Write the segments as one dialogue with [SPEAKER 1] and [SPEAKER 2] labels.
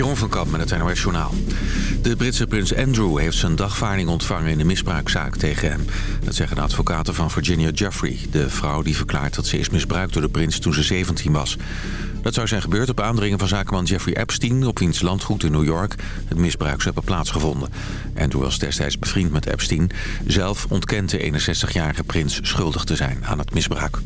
[SPEAKER 1] Van Kamp met het NOS Journaal. De Britse prins Andrew heeft zijn dagvaarding ontvangen in de misbruikzaak tegen hem. Dat zeggen de advocaten van Virginia Jeffrey, de vrouw die verklaart dat ze is misbruikt door de prins toen ze 17 was. Dat zou zijn gebeurd op aandringen van zakenman Jeffrey Epstein... op wiens landgoed in New York het misbruik zou hebben plaatsgevonden. Andrew was destijds bevriend met Epstein. Zelf ontkent de 61-jarige prins schuldig te zijn aan het misbruik.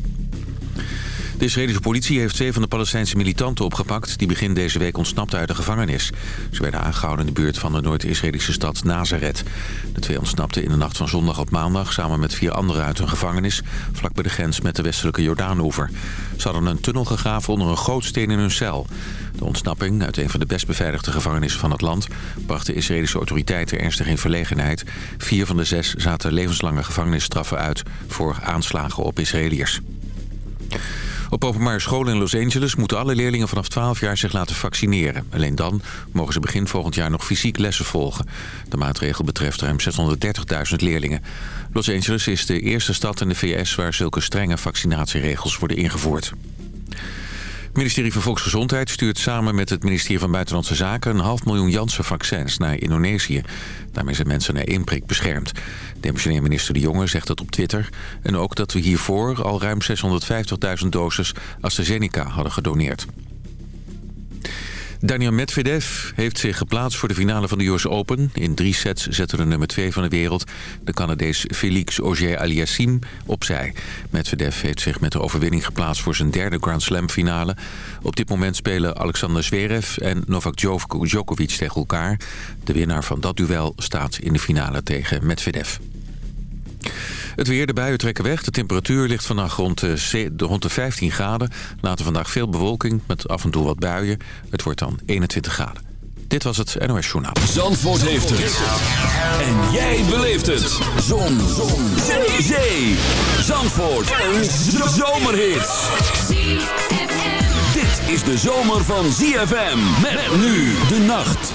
[SPEAKER 1] De Israëlische politie heeft twee van de Palestijnse militanten opgepakt... die begin deze week ontsnapten uit de gevangenis. Ze werden aangehouden in de buurt van de Noord-Israëlische stad Nazareth. De twee ontsnapten in de nacht van zondag op maandag... samen met vier anderen uit hun gevangenis... vlak bij de grens met de westelijke Jordaanoever. Ze hadden een tunnel gegraven onder een gootsteen in hun cel. De ontsnapping uit een van de best beveiligde gevangenissen van het land... bracht de Israëlische autoriteiten ernstig in verlegenheid. Vier van de zes zaten levenslange gevangenisstraffen uit... voor aanslagen op Israëliërs. Op openbare scholen in Los Angeles moeten alle leerlingen vanaf 12 jaar zich laten vaccineren. Alleen dan mogen ze begin volgend jaar nog fysiek lessen volgen. De maatregel betreft ruim 630.000 leerlingen. Los Angeles is de eerste stad in de VS waar zulke strenge vaccinatieregels worden ingevoerd. Het ministerie van Volksgezondheid stuurt samen met het ministerie van Buitenlandse Zaken... een half miljoen Janssen-vaccins naar Indonesië. Daarmee zijn mensen naar één beschermd. Demissionair minister De Jonge zegt dat op Twitter. En ook dat we hiervoor al ruim 650.000 doses AstraZeneca hadden gedoneerd. Daniel Medvedev heeft zich geplaatst voor de finale van de US Open. In drie sets zette de nummer 2 van de wereld, de Canadees Felix Auger-Aliassime, opzij. Medvedev heeft zich met de overwinning geplaatst voor zijn derde Grand Slam finale. Op dit moment spelen Alexander Zverev en Novak Djokovic tegen elkaar. De winnaar van dat duel staat in de finale tegen Medvedev. Het weer, de buien trekken weg. De temperatuur ligt vandaag rond de, rond de 15 graden. Later vandaag veel bewolking met af en toe wat buien. Het wordt dan 21 graden. Dit was het NOS Journaal.
[SPEAKER 2] Zandvoort heeft het. En jij beleeft het. Zon. Zon. Zandvoort. Een zomerhit. Dit is de zomer van ZFM. Met nu de nacht.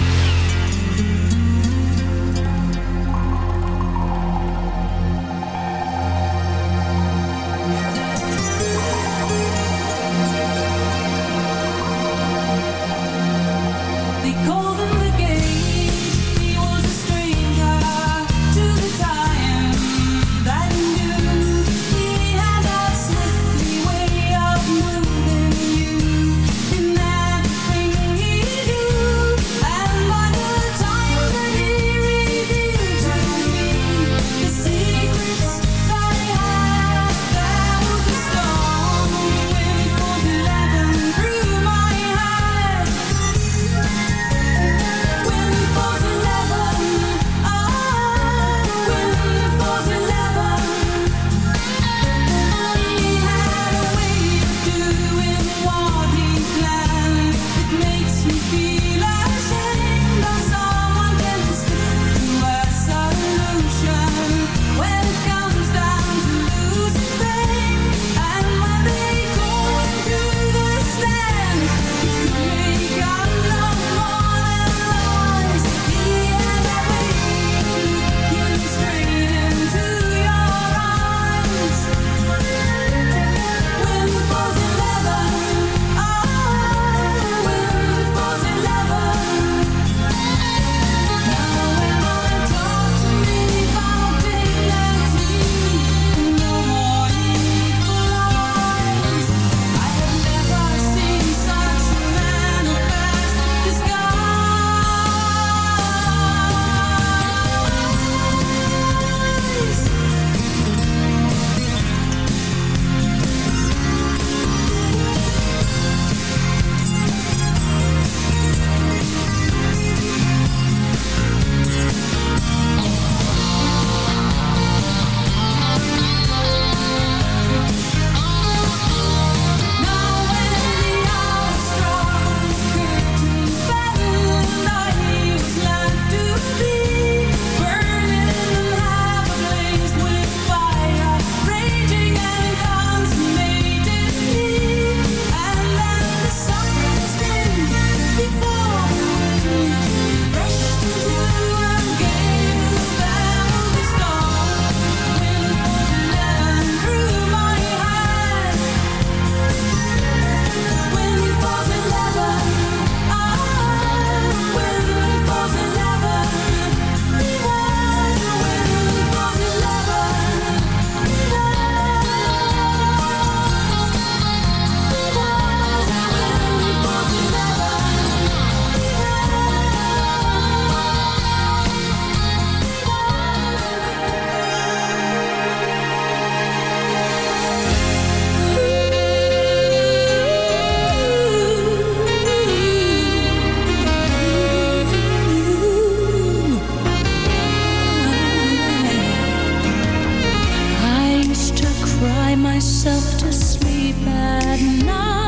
[SPEAKER 3] myself
[SPEAKER 2] to sleep at night.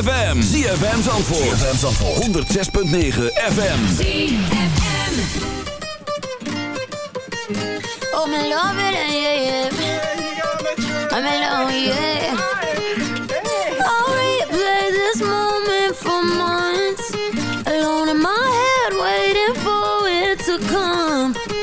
[SPEAKER 2] ZFM. ZFM Zandvoort. ZFM Zandvoort. 106.9 FM.
[SPEAKER 3] ZFM. Oh, me love it, yeah, yeah. I'm alone, yeah. I'll replay this moment for months. Alone in my head, waiting for it to come.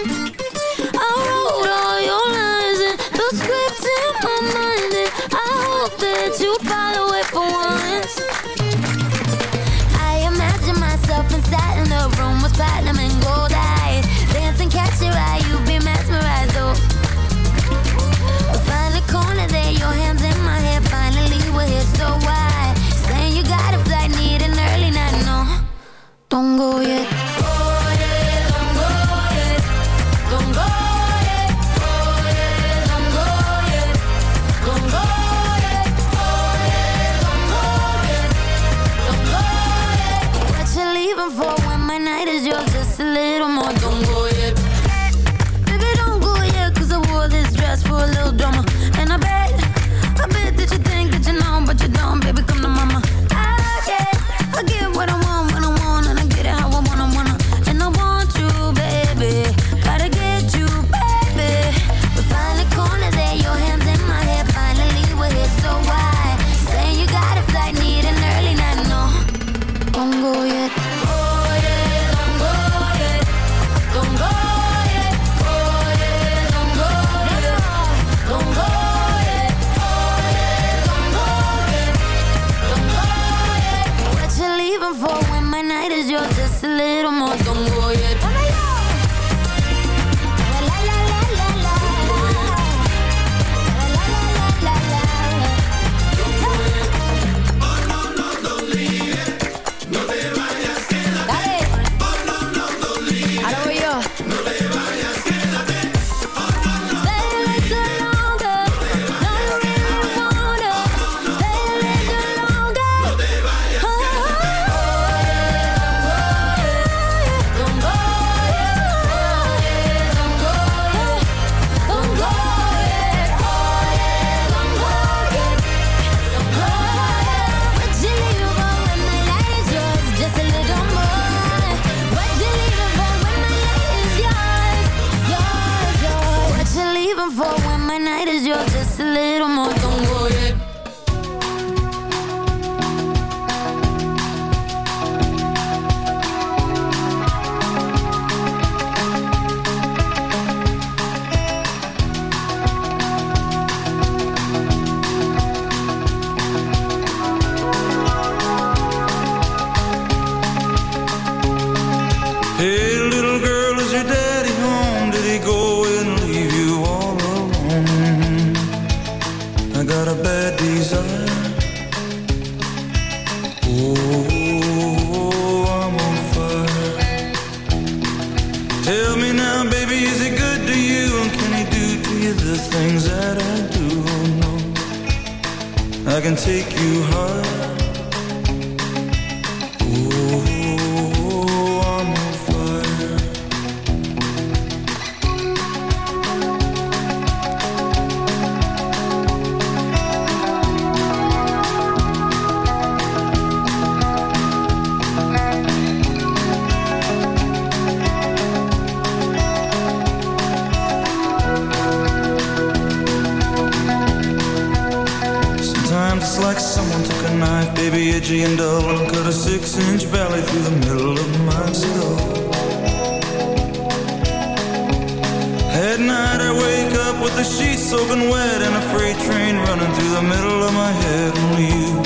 [SPEAKER 3] the sheets soaking wet and a freight train running through the middle of my head. Only you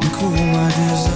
[SPEAKER 3] can cool my desire.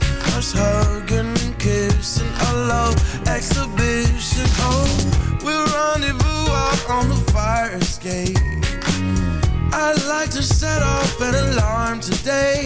[SPEAKER 4] first hug and kissing, a love exhibition. Oh, we'll rendezvous out on the fire escape. I'd like to set off an alarm today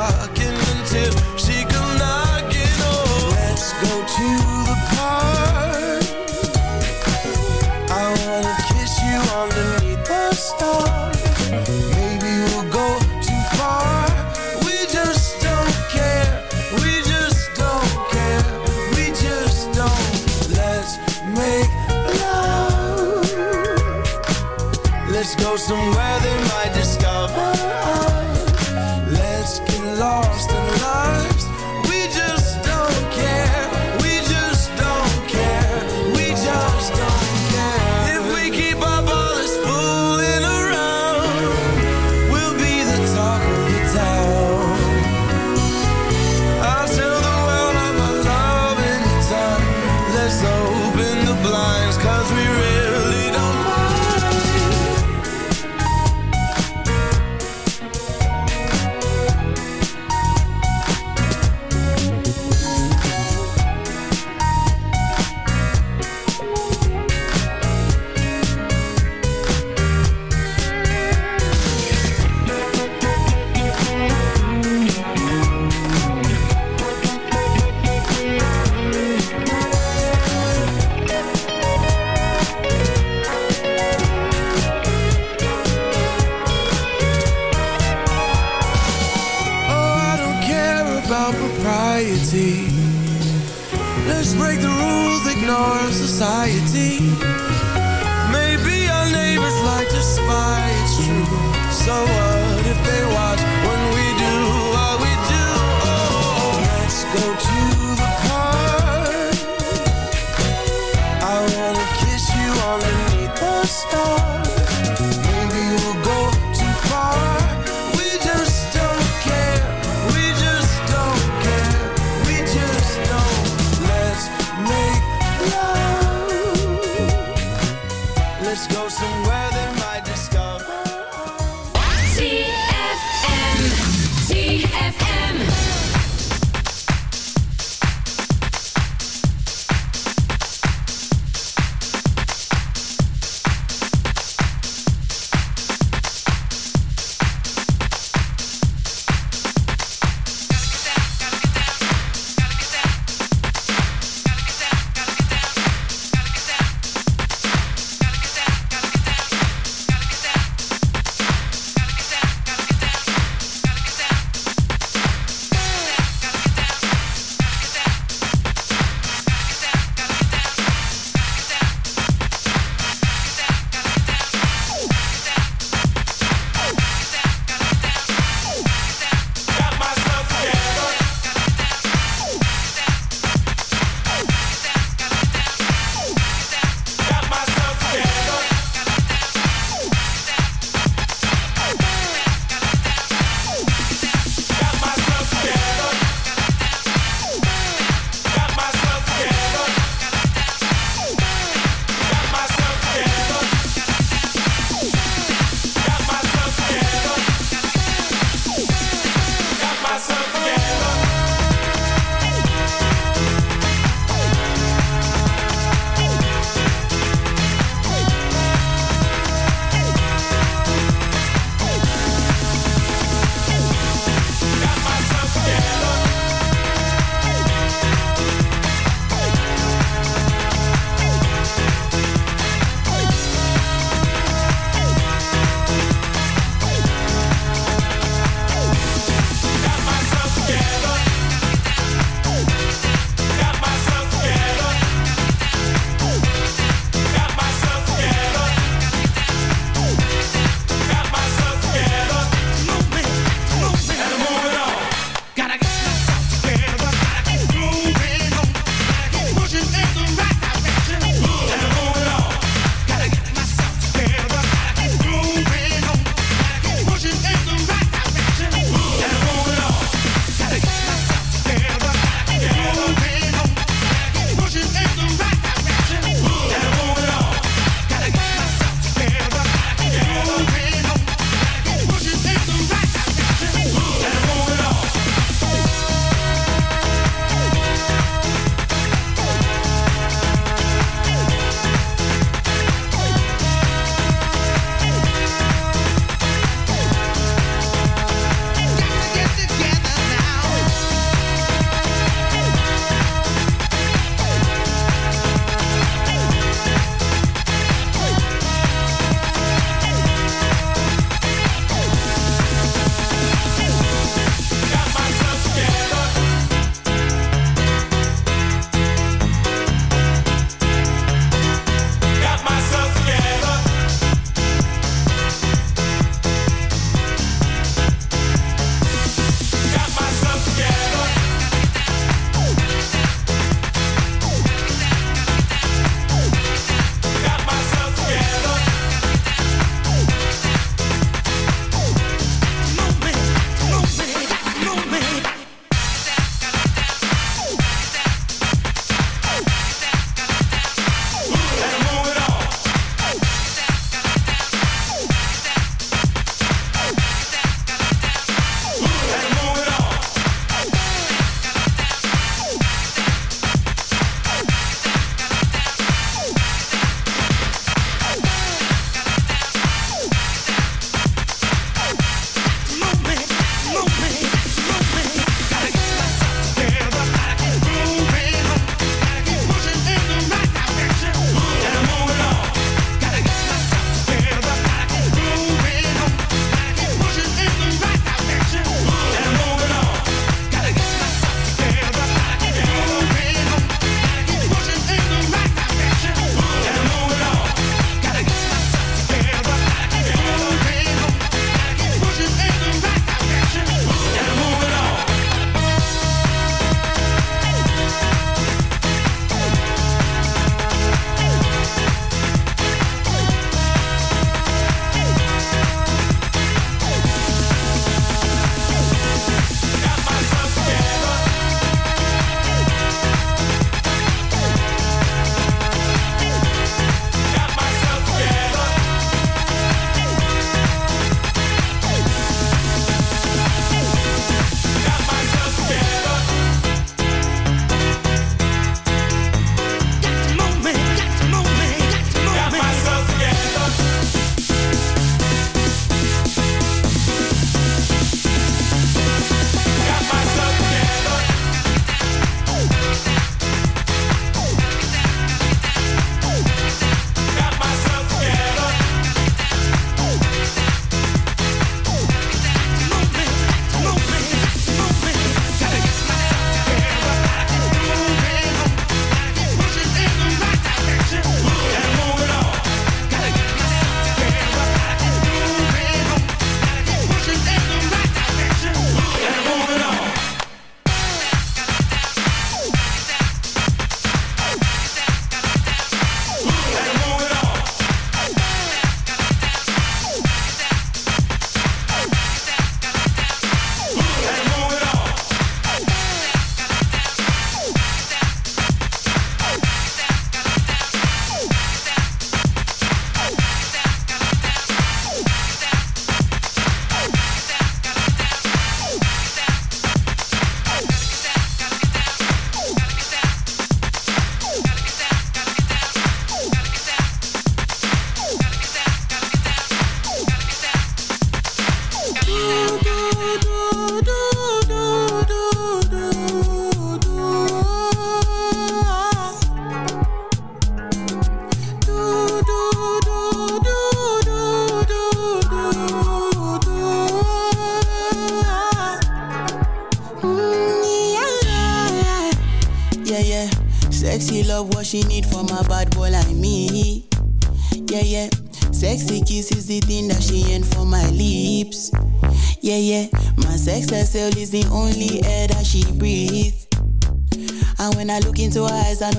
[SPEAKER 4] someone I wanna kiss you
[SPEAKER 5] underneath the stars.